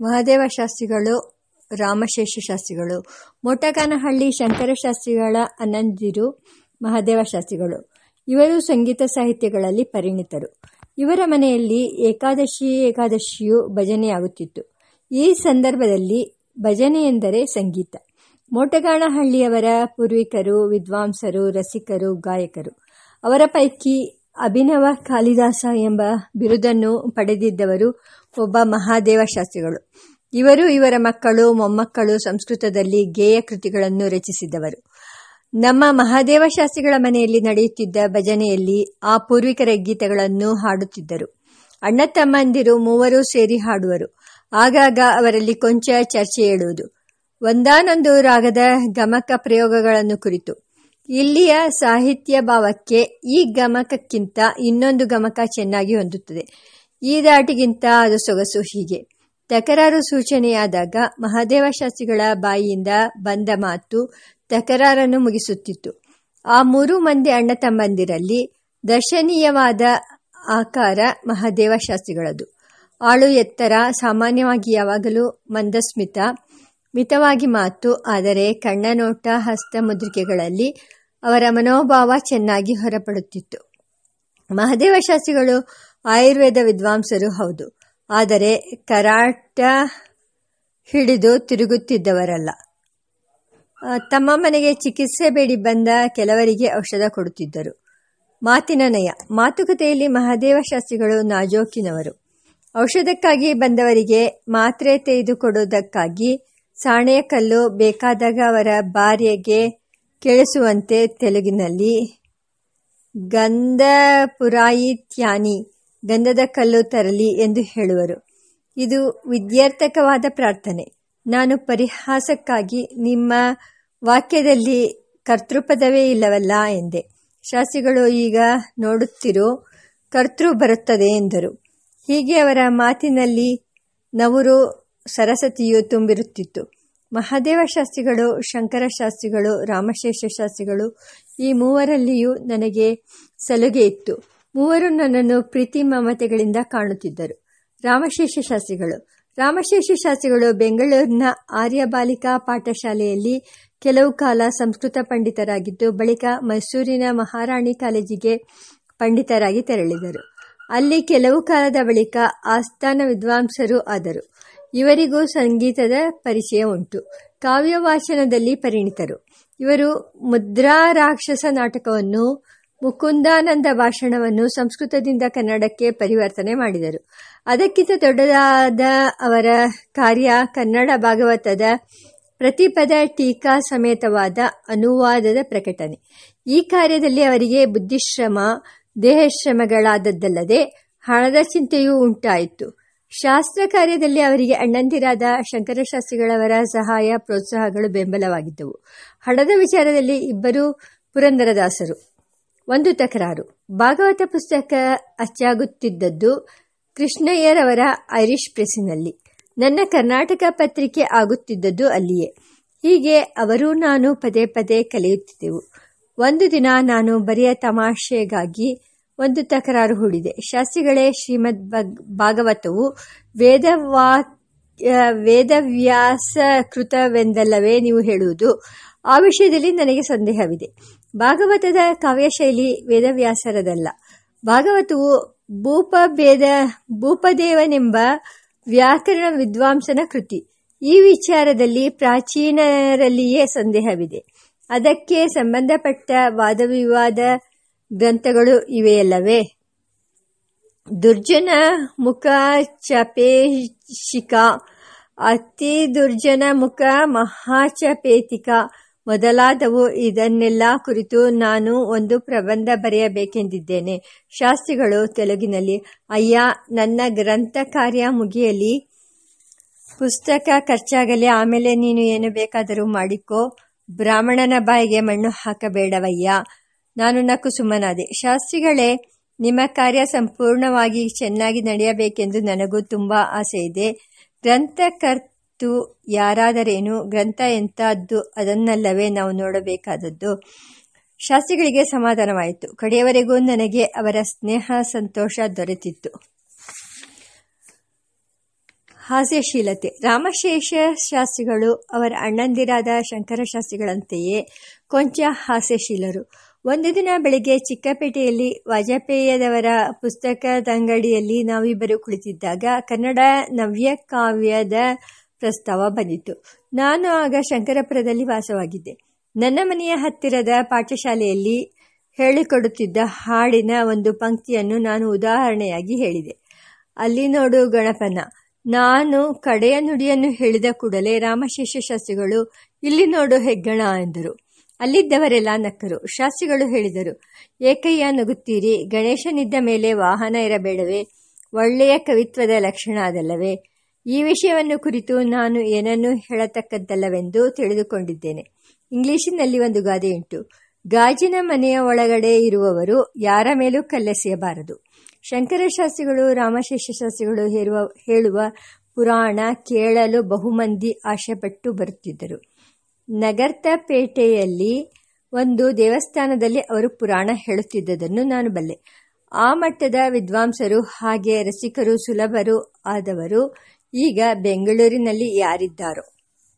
ಮಹದೇವ ಶಾಸ್ತ್ರಿಗಳು, ರಾಮಶೇಷ ಶಾಸ್ತ್ರಿಗಳು ಮೊಟ್ಟಗಾನಹಳ್ಳಿ ಶಂಕರಶಾಸ್ತ್ರಿಗಳ ಅನಂದಿರು ಮಹಾದೇವ ಶಾಸ್ತ್ರಿಗಳು. ಇವರು ಸಂಗೀತ ಸಾಹಿತ್ಯಗಳಲ್ಲಿ ಪರಿಣಿತರು. ಇವರ ಮನೆಯಲ್ಲಿ ಏಕಾದಶಿ ಏಕಾದಶಿಯು ಭಜನೆಯಾಗುತ್ತಿತ್ತು. ಈ ಸಂದರ್ಭದಲ್ಲಿ ಭಜನೆ ಎಂದರೆ ಸಂಗೀತ. ಮೋಟಗಾನಹಳ್ಳಿಯವರ ಪೂರ್ವಿಕರು, ವಿದ್ವಾಂಸರು, ರಸಿಕರು, ಗಾಯಕರು. ಅವರ ಪೈಕಿ ಅಭಿನವ ಕಾಳಿದಾಸ ಎಂಬ ಬಿರುದನ್ನು ಪಡೆದಿದ್ದವರು ಒಬ್ಬ ಮಹಾದೇವ ಶಾಸ್ತ್ರಿಗಳು. ಇವರು ಇವರ ಮಕ್ಕಳು, ಮೊಮ್ಮಕ್ಕಳು ಸಂಸ್ಕೃತದಲ್ಲಿ ಗೇಯ ಕೃತಿಗಳನ್ನು ರಚಿಸಿದವರು. ನಮ್ಮ ಮಹಾದೇವ ಶಾಸ್ತ್ರಿಗಳ ಮನೆಯಲ್ಲಿ ನಡೆಯುತ್ತಿದ್ದ ಭಜನೆಯಲ್ಲಿ ಆ ಪೂರ್ವಿಕರ ಗೀತೆಗಳನ್ನು ಹಾಡುತ್ತಿದ್ದರು. ಅಣ್ಣ ತಮ್ಮಂದಿರು ಮೂವರು ಸೇರಿ ಹಾಡುವರು. ಆಗಾಗ ಅವರಲ್ಲಿ ಕೊಂಚ ಚರ್ಚೆ ಹೇಳುವುದು ಒಂದಾನೊಂದು ರಾಗದ ಗಮಕ ಪ್ರಯೋಗಗಳನ್ನು ಕುರಿತು. ಇಲ್ಲಿಯ ಸಾಹಿತ್ಯ ಭಾವಕ್ಕೆ ಈ ಗಮಕಕ್ಕಿಂತ ಇನ್ನೊಂದು ಗಮಕ ಚೆನ್ನಾಗಿ ಹೊಂದುತ್ತದೆ. ಈ ದಾಟಿಗಿಂತ ಅದು ಸೊಗಸು ಹೀಗೆ. ತಕರಾರು ಸೂಚನೆಯಾದಾಗ ಮಹಾದೇವ ಶಾಸ್ತ್ರಿಗಳ ಬಾಯಿಯಿಂದ ಬಂದ ಮಾತು ತಕರಾರನ್ನು ಮುಗಿಸುತ್ತಿತ್ತು. ಆ ಮೂರು ಮಂದಿ ಅಣ್ಣ ತಮ್ಮಂದಿರಲ್ಲಿ ದರ್ಶನೀಯವಾದ ಆಕಾರ ಮಹಾದೇವ ಶಾಸ್ತ್ರಿಗಳದು. ಆಳು ಎತ್ತರ ಸಾಮಾನ್ಯವಾಗಿ ಯಾವಾಗಲೂ ಮಂದಸ್ಮಿತ, ಮಿತವಾಗಿ ಮಾತು, ಆದರೆ ಕಣ್ಣನೋಟ, ಹಸ್ತ ಮುದ್ರಿಕೆಗಳಲ್ಲಿ ಅವರ ಮನೋಭಾವ ಚೆನ್ನಾಗಿ ಹೊರಪಡುತ್ತಿತ್ತು. ಮಹದೇವ ಶಾಸ್ತ್ರಿಗಳು ಆಯುರ್ವೇದ ವಿದ್ವಾಂಸರು ಹೌದು. ಆದರೆ ಕರಾಟ ಹಿಡಿದು ತಿರುಗುತ್ತಿದ್ದವರಲ್ಲ. ತಮ್ಮ ಮನೆಗೆ ಚಿಕಿತ್ಸೆ ಬೇಡಿ ಬಂದ ಕೆಲವರಿಗೆ ಔಷಧ ಕೊಡುತ್ತಿದ್ದರು. ಮಾತಿನ ನಯ. ಮಾತುಕತೆಯಲ್ಲಿ ಮಹಾದೇವ ಶಾಸ್ತ್ರಿಗಳು ನಾಜೋಕಿನವರು. ಔಷಧಕ್ಕಾಗಿ ಬಂದವರಿಗೆ ಮಾತ್ರೆ ತೆಗೆದುಕೊಡುವುದಕ್ಕಾಗಿ ಸಾಣೆಯ ಕಲ್ಲು ಬೇಕಾದಾಗ ಅವರ ಭಾರ್ಯೆಗೆ ಕೇಳಿಸುವಂತೆ ತೆಲುಗಿನಲ್ಲಿ, ಗಂಧಪುರಾಯಿತ್ಯಾನಿ, ಗಂಧದ ಕಲ್ಲು ತರಲಿ ಎಂದು ಹೇಳುವರು. ಇದು ವಿದ್ಯಾರ್ಥಕವಾದ ಪ್ರಾರ್ಥನೆ. ನಾನು ಪರಿಹಾಸಕ್ಕಾಗಿ ನಿಮ್ಮ ವಾಕ್ಯದಲ್ಲಿ ಕರ್ತೃಪದವೇ ಇಲ್ಲವಲ್ಲ ಎಂದೆ. ಶಾಸ್ತ್ರಿಗಳು ಈಗ ನೋಡುತ್ತಿರೋ ಕರ್ತೃ ಬರುತ್ತದೆ ಎಂದರು. ಹೀಗೆ ಅವರ ಮಾತಿನಲ್ಲಿ ನವರು ಸರಸ್ವತಿಯು ತುಂಬಿರುತ್ತಿತ್ತು. ಮಹಾದೇವ ಶಾಸ್ತ್ರಿಗಳು, ಶಂಕರ ಶಾಸ್ತ್ರಿಗಳು, ರಾಮಶೇಷ ಶಾಸ್ತ್ರಿಗಳು, ಈ ಮೂವರಲ್ಲಿಯೂ ನನಗೆ ಸಲುಗೆ ಇತ್ತು. ಮೂವರು ನನ್ನನ್ನು ಪ್ರೀತಿ ಮಮತೆಗಳಿಂದ ಕಾಣುತ್ತಿದ್ದರು. ರಾಮಶೇಷ ಶಾಸ್ತ್ರಿಗಳು. ರಾಮಶೇಷ ಶಾಸ್ತ್ರಿಗಳು ಬೆಂಗಳೂರಿನ ಆರ್ಯ ಬಾಲಿಕಾ ಪಾಠಶಾಲೆಯಲ್ಲಿ ಕೆಲವು ಕಾಲ ಸಂಸ್ಕೃತ ಪಂಡಿತರಾಗಿದ್ದು, ಬಳಿಕ ಮೈಸೂರಿನ ಮಹಾರಾಣಿ ಕಾಲೇಜಿಗೆ ಪಂಡಿತರಾಗಿ ತೆರಳಿದರು. ಅಲ್ಲಿ ಕೆಲವು ಕಾಲದ ಬಳಿಕ ಆಸ್ಥಾನ ವಿದ್ವಾಂಸರು ಆದರು. ಇವರಿಗೂ ಸಂಗೀತದ ಪರಿಚಯ ಉಂಟು. ಕಾವ್ಯ ವಾಚನದಲ್ಲಿ ಪರಿಣಿತರು. ಇವರು ಮುದ್ರಾ ರಾಕ್ಷಸ ನಾಟಕವನ್ನು, ಮುಕುಂದಾನಂದ ಭಾಷಣವನ್ನು ಸಂಸ್ಕೃತದಿಂದ ಕನ್ನಡಕ್ಕೆ ಪರಿವರ್ತನೆ ಮಾಡಿದರು. ಅದಕ್ಕಿಂತ ದೊಡ್ಡದಾದ ಅವರ ಕಾರ್ಯ ಕನ್ನಡ ಭಾಗವತದ ಪ್ರತಿಪದ ಟೀಕಾ ಸಮೇತವಾದ ಅನುವಾದದ ಪ್ರಕಟಣೆ. ಈ ಕಾರ್ಯದಲ್ಲಿ ಅವರಿಗೆ ಬುದ್ಧಿಶ್ರಮ ದೇಹಶ್ರಮಗಳಾದದ್ದಲ್ಲದೆ ಹಣದ ಚಿಂತೆಯೂ ಉಂಟಾಯಿತು. ಶಾಸ್ತ್ರ ಕಾರ್ಯದಲ್ಲಿ ಅವರಿಗೆ ಅಣ್ಣಂದಿರಾದ ಶಂಕರಶಾಸ್ತ್ರಿಗಳವರ ಸಹಾಯ, ಪ್ರೋತ್ಸಾಹಗಳು ಬೆಂಬಲವಾಗಿದ್ದವು. ಹಣದ ವಿಚಾರದಲ್ಲಿ ಇಬ್ಬರು ಪುರಂದರದಾಸರು, ಒಂದು ತಕರಾರು. ಭಾಗವತ ಪುಸ್ತಕ ಅಚ್ಚಾಗುತ್ತಿದ್ದದ್ದು ಕೃಷ್ಣಯ್ಯರವರ ಐರಿಷ್ ಪ್ರೆಸ್ಸಿನಲ್ಲಿ. ನನ್ನ ಕರ್ನಾಟಕ ಪತ್ರಿಕೆ ಆಗುತ್ತಿದ್ದದ್ದು ಅಲ್ಲಿಯೇ. ಹೀಗೆ ಅವರೂ ನಾನು ಪದೇ ಪದೇ ಕಲಿಯುತ್ತಿದ್ದೆವು. ಒಂದು ದಿನ ನಾನು ಬರಿಯ ತಮಾಷೆಗಾಗಿ ಒಂದು ತಕರಾರು ಹೂಡಿದೆ. ಶಾಸ್ತ್ರಿಗಳೇ ಶ್ರೀಮದ್ ಭಾಗವತವು ವೇದವಾ ಕೃತವೆಂದಲ್ಲವೇ ನೀವು ಹೇಳುವುದು. ಆ ವಿಷಯದಲ್ಲಿ ನನಗೆ ಸಂದೇಹವಿದೆ. ಭಾಗವತದ ಕಾವ್ಯಶೈಲಿ ವೇದವ್ಯಾಸರದಲ್ಲ. ಭಾಗವತವು ಭೂಪಭೇದ, ಭೂಪದೇವನೆಂಬ ವ್ಯಾಕರಣ ವಿದ್ವಾಂಸನ ಕೃತಿ. ಈ ವಿಚಾರದಲ್ಲಿ ಪ್ರಾಚೀನರಲ್ಲಿಯೇ ಸಂದೇಹವಿದೆ. ಅದಕ್ಕೆ ಸಂಬಂಧಪಟ್ಟ ವಾದವಿವಾದ ಗ್ರಂಥಗಳು ಇವೆಯಲ್ಲವೇ? ದುರ್ಜನ ಮುಖ ಚಪೇಶಿಕ, ಅತಿ ದುರ್ಜನ ಮುಖ ಮಹಾಚಪೇತಿಕ ಮೊದಲಾದವು ಇದನ್ನೆಲ್ಲ ಕುರಿತು ನಾನು ಒಂದು ಪ್ರಬಂಧ ಬರೆಯಬೇಕೆಂದಿದ್ದೇನೆ. ಶಾಸ್ತ್ರಿಗಳು ತೆಲುಗಿನಲ್ಲಿ, ಅಯ್ಯ, ನನ್ನ ಗ್ರಂಥ ಕಾರ್ಯ ಮುಗಿಯಲಿ. ಪುಸ್ತಕ ಖರ್ಚಾಗಲಿ, ಆಮೇಲೆ ನೀನು ಏನು ಬೇಕಾದರೂ ಮಾಡಿಕೋ. ಬ್ರಾಹ್ಮಣನ ಬಾಯಿಗೆ ಮಣ್ಣು ಹಾಕಬೇಡವಯ್ಯ. ನಾನು ನಕ್ಕು ಸುಮ್ಮನಾದೆ. ಶಾಸ್ತ್ರಿಗಳೇ, ನಿಮ್ಮ ಕಾರ್ಯ ಸಂಪೂರ್ಣವಾಗಿ ಚೆನ್ನಾಗಿ ನಡೆಯಬೇಕೆಂದು ನನಗೂ ತುಂಬ ಆಸೆ ಇದೆ. ಗ್ರಂಥಕರ್ತು ಯಾರಾದರೇನು, ಗ್ರಂಥ ಎಂಥದ್ದು ಅದನ್ನಲ್ಲವೇ ನಾವು ನೋಡಬೇಕಾದದ್ದು. ಶಾಸ್ತ್ರಿಗಳಿಗೆ ಸಮಾಧಾನವಾಯಿತು. ಕಡೆಯವರೆಗೂ ನನಗೆ ಅವರ ಸ್ನೇಹ, ಸಂತೋಷ ದೊರೆತಿತ್ತು. ಹಾಸ್ಯಶೀಲತೆ. ರಾಮಶೇಷ ಶಾಸ್ತ್ರಿಗಳು ಅವರ ಅಣ್ಣಂದಿರಾದ ಶಂಕರ ಶಾಸ್ತ್ರಿಗಳಂತೆಯೇ ಕೊಂಚ ಹಾಸ್ಯಶೀಲರು. ಒಂದು ದಿನ ಬೆಳಿಗ್ಗೆ ಚಿಕ್ಕಪೇಟೆಯಲ್ಲಿ ವಾಜಪೇಯಿಯದವರ ಪುಸ್ತಕದಂಗಡಿಯಲ್ಲಿ ನಾವಿಬ್ಬರು ಕುಳಿತಿದ್ದಾಗ ಕನ್ನಡ ನವ್ಯ ಕಾವ್ಯದ ಪ್ರಸ್ತಾವ ಬಂದಿತು ನಾನು ಆಗ ಶಂಕರಪುರದಲ್ಲಿ ವಾಸವಾಗಿದ್ದೆ. ನನ್ನ ಮನೆಯ ಹತ್ತಿರದ ಪಾಠಶಾಲೆಯಲ್ಲಿ ಹೇಳಿಕೊಡುತ್ತಿದ್ದ ಹಾಡಿನ ಒಂದು ಪಂಕ್ತಿಯನ್ನು ನಾನು ಉದಾಹರಣೆಯಾಗಿ ಹೇಳಿದೆ. ಅಲ್ಲಿ ನೋಡು ಗಣಪನ. ನಾನು ಕಡೆಯ ನುಡಿಯನ್ನು ಹೇಳಿದ ಕೂಡಲೇ ರಾಮಶೇಷ ಶಾಸ್ತ್ರಿಗಳು ಇಲ್ಲಿ ನೋಡು ಹೆಗ್ಗಣ ಎಂದರು. ಅಲ್ಲಿದ್ದವರೆಲ್ಲ ನಕ್ಕರು. ಶಾಸ್ತ್ರಿಗಳು ಹೇಳಿದರು, ಏಕಯ್ಯ, ನಗುತ್ತೀರಿ. ಗಣೇಶನಿದ್ದ ಮೇಲೆ ವಾಹನ ಇರಬೇಡವೇ. ಒಳ್ಳೆಯ ಕವಿತ್ವದ ಲಕ್ಷಣ ಅದಲ್ಲವೇ. ಈ ವಿಷಯವನ್ನು ಕುರಿತು ನಾನು ಏನನ್ನೂ ಹೇಳತಕ್ಕದ್ದಲ್ಲವೆಂದು ತಿಳಿದುಕೊಂಡಿದ್ದೇನೆ. ಇಂಗ್ಲಿಶಿನಲ್ಲಿ ಒಂದು ಗಾದೆಯುಂಟು ಗಾಜಿನ ಮನೆಯ ಒಳಗಡೆ ಇರುವವರು ಯಾರ ಮೇಲೂ ಕಲ್ಲೆಸೆಯಬಾರದು. ಶಂಕರಶಾಸ್ತ್ರಿಗಳು ರಾಮಶೇಷ ಶಾಸ್ತ್ರಿಗಳು ಹೇಳುವ ಹೇಳುವ ಪುರಾಣ ಕೇಳಲು ಬಹುಮಂದಿ ಆಶೆಪಟ್ಟು ಬರುತ್ತಿದ್ದರು. ನಗರ್ತಪೇಟೆಯಲ್ಲಿ ಒಂದು ದೇವಸ್ಥಾನದಲ್ಲಿ ಅವರು ಪುರಾಣ ಹೇಳುತ್ತಿದ್ದುದನ್ನು ನಾನು ಬಲ್ಲೆ. ಆ ಮಟ್ಟದ ವಿದ್ವಾಂಸರು ಹಾಗೆ ರಸಿಕರು ಸುಲಭರು ಆದವರು ಈಗ ಬೆಂಗಳೂರಿನಲ್ಲಿ ಯಾರಿದ್ದಾರೋ.